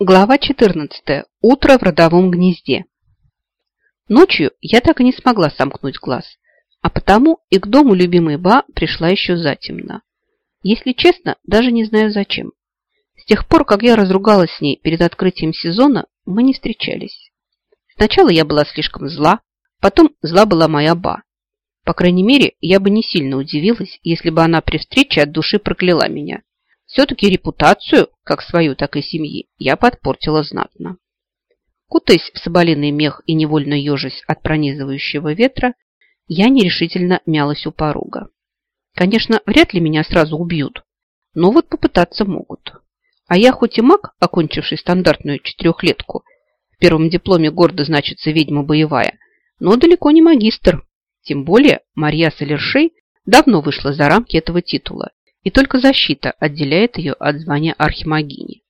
Глава 14. Утро в родовом гнезде. Ночью я так и не смогла сомкнуть глаз, а потому и к дому любимой Ба пришла еще затемно. Если честно, даже не знаю зачем. С тех пор, как я разругалась с ней перед открытием сезона, мы не встречались. Сначала я была слишком зла, потом зла была моя Ба. По крайней мере, я бы не сильно удивилась, если бы она при встрече от души прокляла меня. Все-таки репутацию, как свою, так и семьи, я подпортила знатно. Кутаясь в соболиный мех и невольно ежась от пронизывающего ветра, я нерешительно мялась у порога. Конечно, вряд ли меня сразу убьют, но вот попытаться могут. А я хоть и маг, окончивший стандартную четырехлетку, в первом дипломе гордо значится ведьма боевая, но далеко не магистр. Тем более Марья Солершей давно вышла за рамки этого титула и только защита отделяет ее от звания архимагини.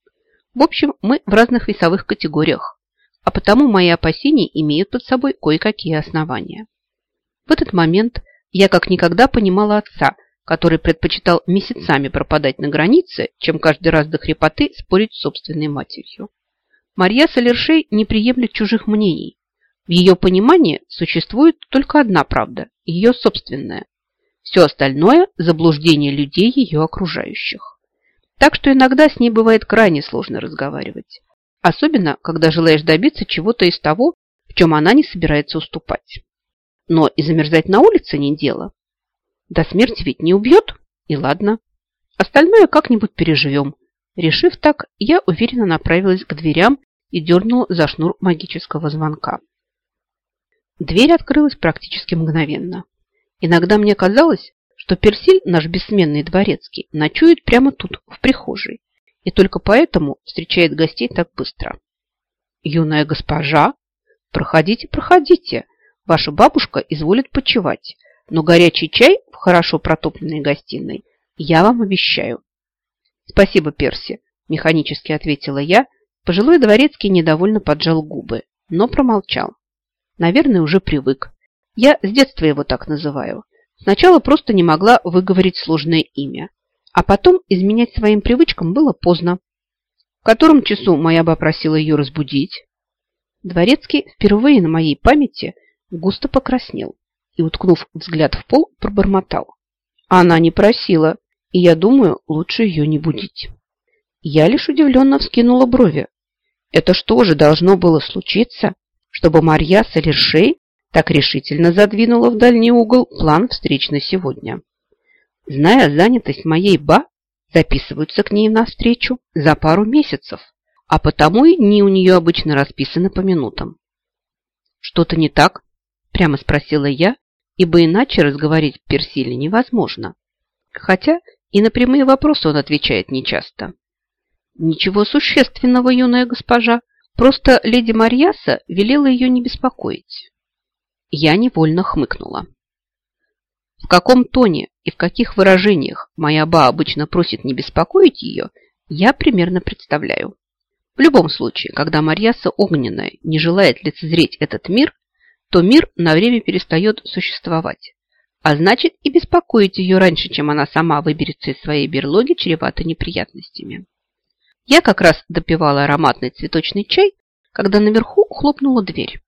В общем, мы в разных весовых категориях, а потому мои опасения имеют под собой кое-какие основания. В этот момент я как никогда понимала отца, который предпочитал месяцами пропадать на границе, чем каждый раз до хрипоты спорить с собственной матерью. Марья Солершей не приемлет чужих мнений. В ее понимании существует только одна правда – ее собственная, все остальное – заблуждение людей, ее окружающих. Так что иногда с ней бывает крайне сложно разговаривать. Особенно, когда желаешь добиться чего-то из того, в чем она не собирается уступать. Но и замерзать на улице не дело. До смерти ведь не убьет, и ладно. Остальное как-нибудь переживем. Решив так, я уверенно направилась к дверям и дернула за шнур магического звонка. Дверь открылась практически мгновенно. Иногда мне казалось, что Персиль, наш бессменный дворецкий, ночует прямо тут, в прихожей, и только поэтому встречает гостей так быстро. «Юная госпожа, проходите, проходите, ваша бабушка изволит почевать, но горячий чай в хорошо протопленной гостиной я вам обещаю». «Спасибо, Перси», – механически ответила я. Пожилой дворецкий недовольно поджал губы, но промолчал. Наверное, уже привык я с детства его так называю. Сначала просто не могла выговорить сложное имя. А потом изменять своим привычкам было поздно. В котором часу моя бы просила ее разбудить? Дворецкий впервые на моей памяти густо покраснел и, уткнув взгляд в пол, пробормотал. Она не просила, и я думаю, лучше ее не будить. Я лишь удивленно вскинула брови. Это что же должно было случиться, чтобы Марья Салершей так решительно задвинула в дальний угол план встреч на сегодня. Зная занятость моей ба, записываются к ней на встречу за пару месяцев, а потому и дни у нее обычно расписаны по минутам. «Что-то не так?» – прямо спросила я, ибо иначе разговорить Персиле невозможно. Хотя и на прямые вопросы он отвечает нечасто. «Ничего существенного, юная госпожа, просто леди Марьяса велела ее не беспокоить». Я невольно хмыкнула. В каком тоне и в каких выражениях моя ба обычно просит не беспокоить ее, я примерно представляю. В любом случае, когда Марьяса Огненная не желает лицезреть этот мир, то мир на время перестает существовать. А значит, и беспокоить ее раньше, чем она сама выберется из своей берлоги, чревато неприятностями. Я как раз допивала ароматный цветочный чай, когда наверху хлопнула дверь.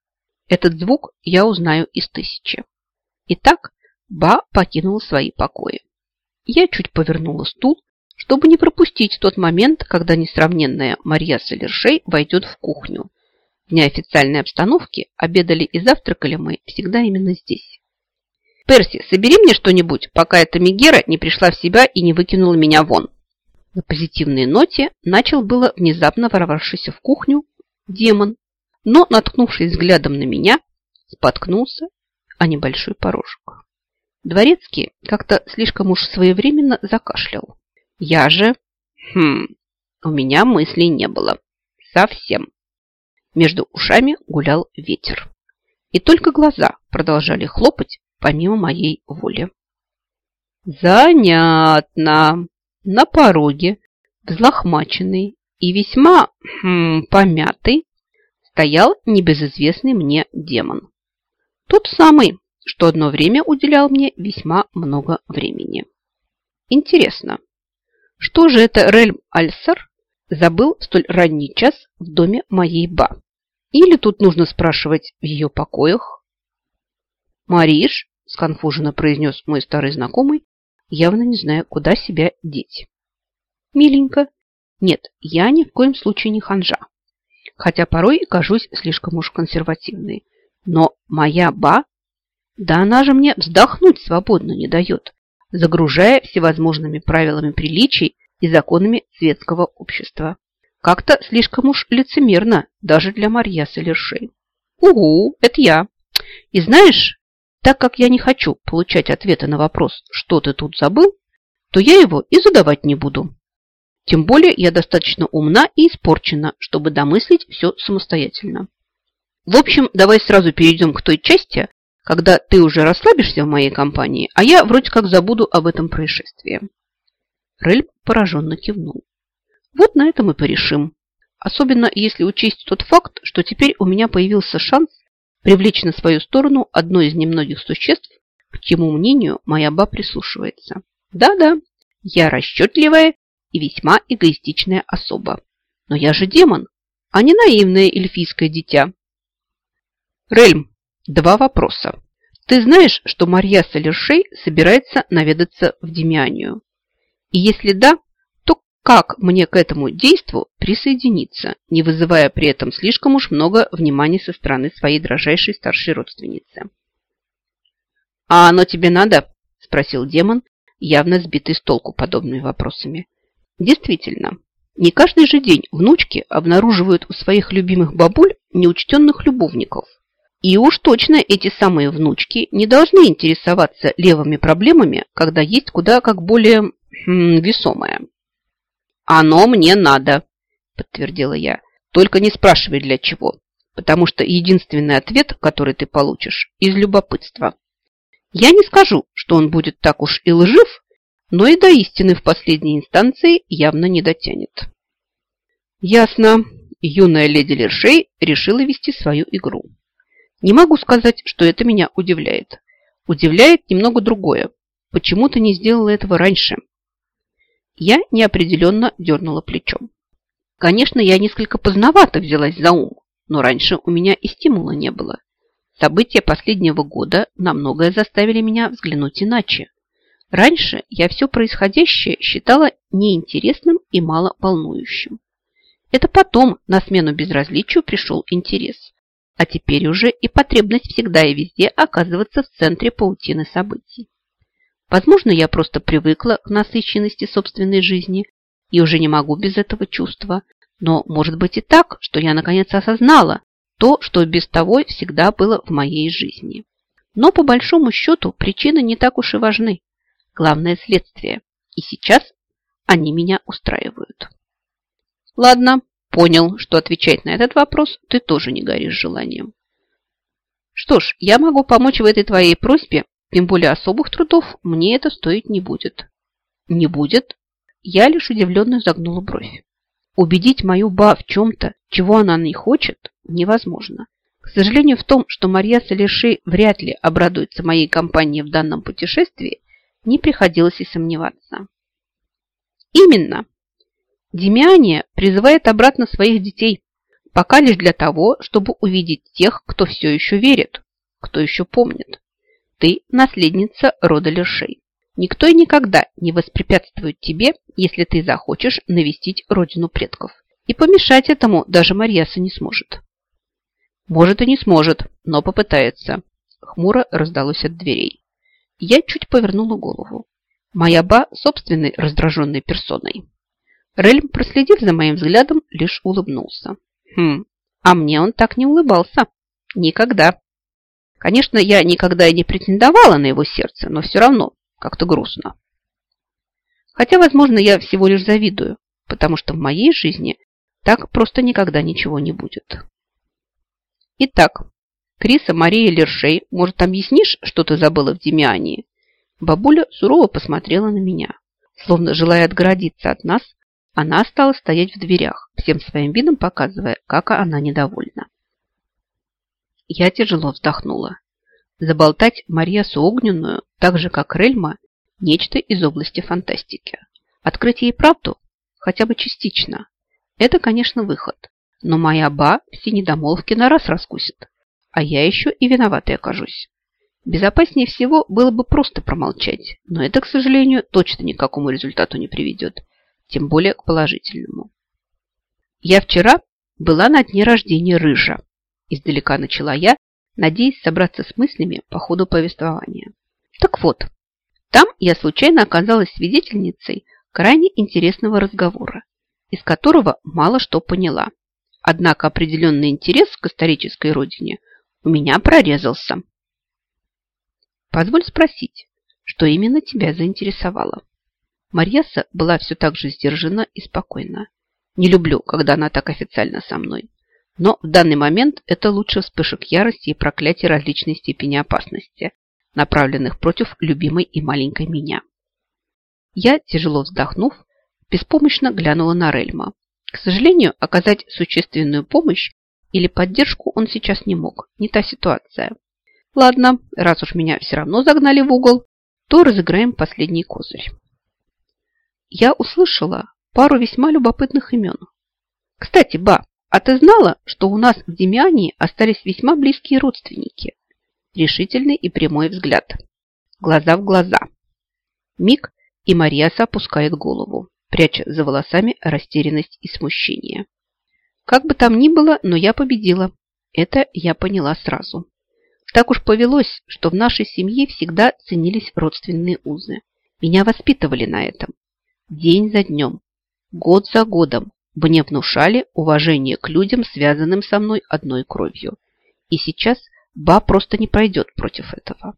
Этот звук я узнаю из тысячи. Итак, Ба покинул свои покои. Я чуть повернула стул, чтобы не пропустить тот момент, когда несравненная Марья Солершей войдет в кухню. В неофициальной обстановке обедали и завтракали мы всегда именно здесь. «Перси, собери мне что-нибудь, пока эта Мегера не пришла в себя и не выкинула меня вон». На позитивной ноте начал было внезапно ворвавшийся в кухню демон но, наткнувшись взглядом на меня, споткнулся о небольшой порожек. Дворецкий как-то слишком уж своевременно закашлял. Я же... Хм, у меня мыслей не было. Совсем. Между ушами гулял ветер. И только глаза продолжали хлопать помимо моей воли. Занятно. На пороге, взлохмаченный и весьма хм, помятый, стоял небезызвестный мне демон. Тот самый, что одно время уделял мне весьма много времени. Интересно, что же это Рельм Альсер забыл в столь ранний час в доме моей ба? Или тут нужно спрашивать в ее покоях? Мариш, сконфуженно произнес мой старый знакомый, явно не зная, куда себя деть. Миленько. Нет, я ни в коем случае не ханжа. Хотя порой и кажусь слишком уж консервативной. Но моя ба, да она же мне вздохнуть свободно не дает, загружая всевозможными правилами приличий и законами светского общества. Как-то слишком уж лицемерно даже для Марья Солершей. Угу, это я. И знаешь, так как я не хочу получать ответы на вопрос, что ты тут забыл, то я его и задавать не буду. Тем более я достаточно умна и испорчена, чтобы домыслить все самостоятельно. В общем, давай сразу перейдем к той части, когда ты уже расслабишься в моей компании, а я вроде как забуду об этом происшествии. Рэль пораженно кивнул. Вот на этом и порешим. Особенно если учесть тот факт, что теперь у меня появился шанс привлечь на свою сторону одно из немногих существ, к чему мнению моя ба прислушивается. Да-да, я расчетливая и весьма эгоистичная особа. Но я же демон, а не наивное эльфийское дитя. Рельм, два вопроса. Ты знаешь, что Марья Солершей собирается наведаться в Демианию? И если да, как мне к этому действу присоединиться, не вызывая при этом слишком уж много внимания со стороны своей дрожайшей старшей родственницы? «А оно тебе надо?» – спросил демон, явно сбитый с толку подобными вопросами. Действительно, не каждый же день внучки обнаруживают у своих любимых бабуль неучтенных любовников. И уж точно эти самые внучки не должны интересоваться левыми проблемами, когда есть куда как более хм, весомое. «Оно мне надо», – подтвердила я. «Только не спрашивай, для чего, потому что единственный ответ, который ты получишь, из любопытства. Я не скажу, что он будет так уж и лжив, но и до истины в последней инстанции явно не дотянет». «Ясно», – юная леди Лершей решила вести свою игру. Не могу сказать, что это меня удивляет. Удивляет немного другое. Почему ты не сделала этого раньше? Я неопределенно дернула плечом. Конечно, я несколько поздновато взялась за ум, но раньше у меня и стимула не было. События последнего года на многое заставили меня взглянуть иначе. Раньше я все происходящее считала неинтересным и мало волнующим. Это потом на смену безразличию пришел интерес. А теперь уже и потребность всегда и везде оказываться в центре паутины событий. Возможно, я просто привыкла к насыщенности собственной жизни и уже не могу без этого чувства. Но может быть и так, что я наконец осознала то, что без того всегда было в моей жизни. Но по большому счету причины не так уж и важны. Главное следствие. И сейчас они меня устраивают. Ладно, понял, что отвечать на этот вопрос ты тоже не горишь желанием. Что ж, я могу помочь в этой твоей просьбе тем более особых трудов мне это стоить не будет. Не будет? Я лишь удивленно загнула бровь. Убедить мою ба в чем-то, чего она не хочет, невозможно. К сожалению, в том, что Марья Салиши вряд ли обрадуется моей компании в данном путешествии, не приходилось и сомневаться. Именно. Демиания призывает обратно своих детей, пока лишь для того, чтобы увидеть тех, кто все еще верит, кто еще помнит. Ты наследница рода Лешей. Никто и никогда не воспрепятствует тебе, если ты захочешь навестить родину предков. И помешать этому даже Марьяса не сможет. Может и не сможет, но попытается. Хмуро раздалось от дверей. Я чуть повернула голову. Моя ба собственной раздраженной персоной. Рельм, проследив за моим взглядом, лишь улыбнулся. Хм, а мне он так не улыбался. Никогда. Конечно, я никогда и не претендовала на его сердце, но все равно как-то грустно. Хотя, возможно, я всего лишь завидую, потому что в моей жизни так просто никогда ничего не будет. Итак, Криса Мария Лершей, может, объяснишь, что ты забыла в Демиании? Бабуля сурово посмотрела на меня. Словно желая отгородиться от нас, она стала стоять в дверях, всем своим видом показывая, как она недовольна. Я тяжело вздохнула. Заболтать Марьясу Огненную, так же как Рельма, нечто из области фантастики. Открыть ей правду, хотя бы частично, Это, конечно, выход. Но моя ба все недомолвки на раз раскусит. А я еще и виноватой окажусь. Безопаснее всего было бы просто промолчать, но это, к сожалению, точно ни к какому результату не приведет, тем более к положительному. Я вчера была на дне рождения Рыжа. Издалека начала я, надеясь собраться с мыслями по ходу повествования. Так вот, там я случайно оказалась свидетельницей крайне интересного разговора, из которого мало что поняла. Однако определенный интерес к исторической родине у меня прорезался. Позволь спросить, что именно тебя заинтересовало? Марьяса была все так же сдержана и спокойна. Не люблю, когда она так официально со мной. Но в данный момент это лучше вспышек ярости и проклятий различной степени опасности, направленных против любимой и маленькой меня. Я, тяжело вздохнув, беспомощно глянула на Рельма. К сожалению, оказать существенную помощь или поддержку он сейчас не мог. Не та ситуация. Ладно, раз уж меня все равно загнали в угол, то разыграем последний козырь. Я услышала пару весьма любопытных имен. Кстати, ба, а ты знала, что у нас в Демиании остались весьма близкие родственники? Решительный и прямой взгляд. Глаза в глаза. Миг, и Марьяса опускает голову, пряча за волосами растерянность и смущение. Как бы там ни было, но я победила. Это я поняла сразу. Так уж повелось, что в нашей семье всегда ценились родственные узы. Меня воспитывали на этом. День за днем, год за годом мне внушали уважение к людям, связанным со мной одной кровью. И сейчас Ба просто не пройдет против этого.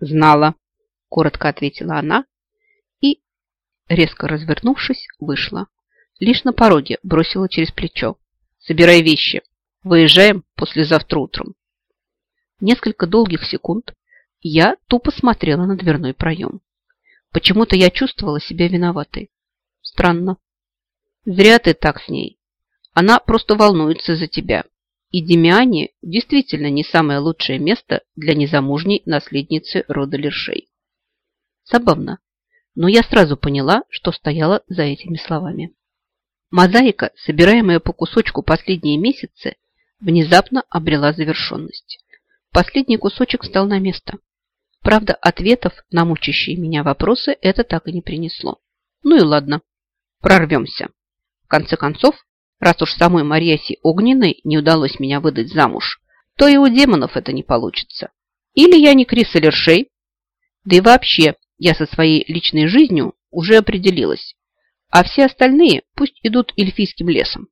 «Знала», – коротко ответила она и, резко развернувшись, вышла. Лишь на пороге бросила через плечо. «Собирай вещи. Выезжаем послезавтра утром». Несколько долгих секунд я тупо смотрела на дверной проем. Почему-то я чувствовала себя виноватой. Странно. Зря ты так с ней. Она просто волнуется за тебя. И Демиане действительно не самое лучшее место для незамужней наследницы рода Лершей. Забавно, но я сразу поняла, что стояла за этими словами. Мозаика, собираемая по кусочку последние месяцы, внезапно обрела завершенность. Последний кусочек встал на место. Правда, ответов на мучащие меня вопросы это так и не принесло. Ну и ладно, прорвемся. В конце концов, раз уж самой Марьясе Огненной не удалось меня выдать замуж, то и у демонов это не получится. Или я не Крис Лершей, да и вообще я со своей личной жизнью уже определилась, а все остальные пусть идут эльфийским лесом.